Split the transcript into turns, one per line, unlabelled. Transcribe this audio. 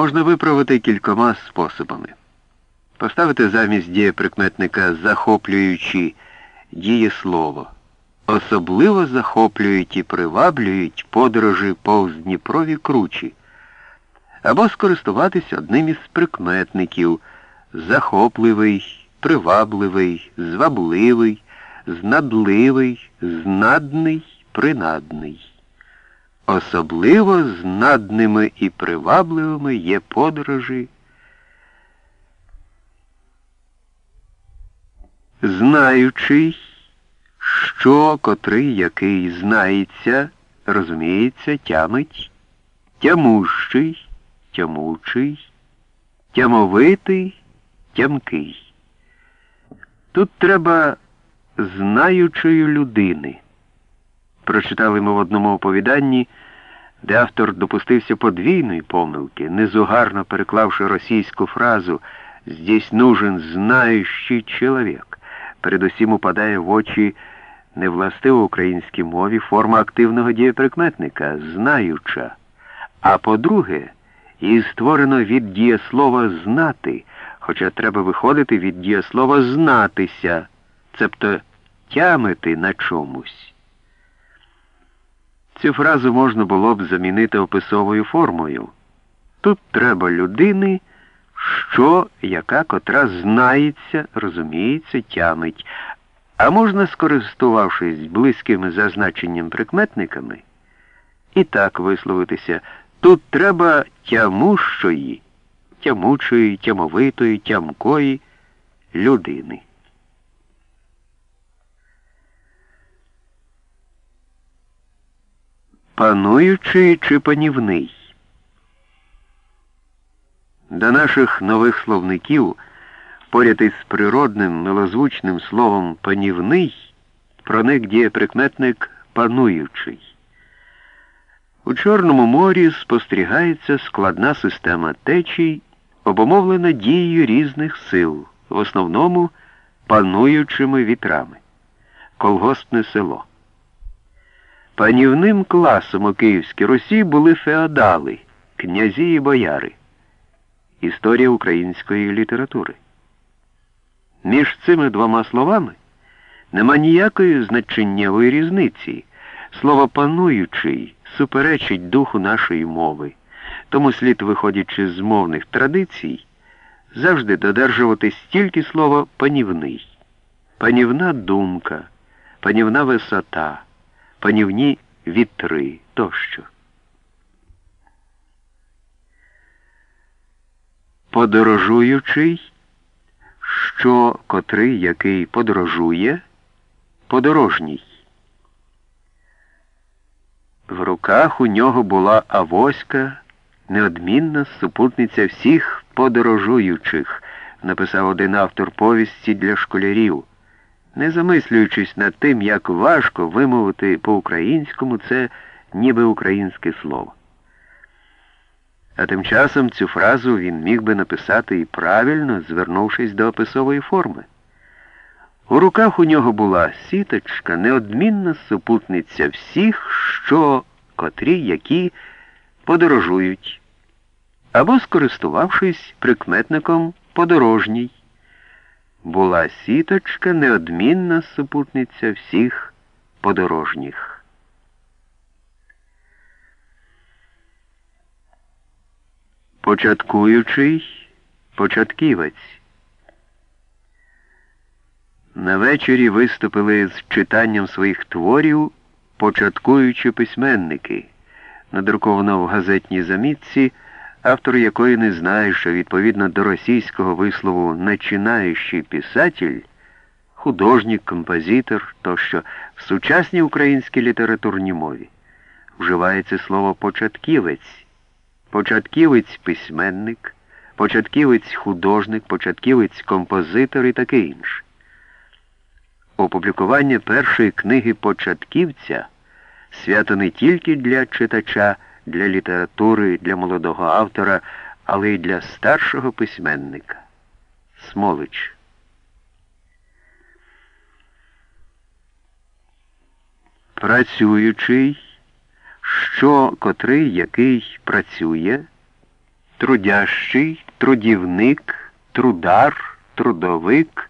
можна виправити кількома способами. Поставити замість дієприкметника захоплюючи дієслово. Особливо захоплюють і приваблюють подорожі повз Дніпрові кручі, або скористуватись одним із прикметників захопливий, привабливий, звабливий, знадливий, знадний, принадний. Особливо знадними і привабливими є подорожі. Знаючий, що котрий який знається, розуміється, тямить, тямущий, тямучий, тямовитий, тямкий. Тут треба знаючої людини. Прочитали ми в одному оповіданні, де автор допустився подвійної помилки, незугарно переклавши російську фразу «Здесь нужен знающий чоловік». Передусім упадає в очі невластиво українській мові форма активного дієприкметника знаюча. А по-друге, її створено від дієслова знати, хоча треба виходити від дієслова знатися, цебто тямити на чомусь. Цю фразу можна було б замінити описовою формою. Тут треба людини, що, яка котра знається, розуміється, тямить, а можна, скористувавшись близькими зазначенням прикметниками, і так висловитися, тут треба тямущої, тямучої, тямовитої, тямкої людини. Пануючий чи панівний. До наших нових словників поряд із природним милозвучним словом панівний проник дієприкметник пануючий. У Чорному морі спостерігається складна система течій, обумовлена дією різних сил, в основному пануючими вітрами. Колгоспне село. Панівним класом у Київській Русі були феодали, князі і бояри. Історія української літератури. Між цими двома словами нема ніякої значеннєвої різниці. Слово пануючий суперечить духу нашої мови, тому слід, виходячи з мовних традицій, завжди додержувати стільки слова панівний, панівна думка, панівна висота, панівні вітри тощо. Подорожуючий що котрий який подорожує, подорожній. В руках у нього була авоська, неодмінна супутниця всіх подорожуючих, написав один автор повісті для школярів, не замислюючись над тим, як важко вимовити по-українському це ніби українське слово. А тим часом цю фразу він міг би написати і правильно, звернувшись до описової форми. У руках у нього була сіточка, неодмінна супутниця всіх, що котрі, які подорожують, або, скористувавшись прикметником подорожній. Була сіточка, неодмінна супутниця всіх подорожніх. Початкуючий початківець. На вечорі виступили з читанням своїх творів початкуючі письменники, надруковано в газетній замітці, автор якої не знає, що відповідно до російського вислову начинаючий писатель, художник, композитор тощо в сучасній українській літературній мові вживається слово початківець початківець письменник, початківець художник, початківець композитор і таке інше. Опублікування першої книги початківця свято не тільки для читача, для літератури, для молодого автора, але й для старшого письменника. Смолич. Працюючий що котрий який працює, трудящий, трудівник, трудар, трудовик,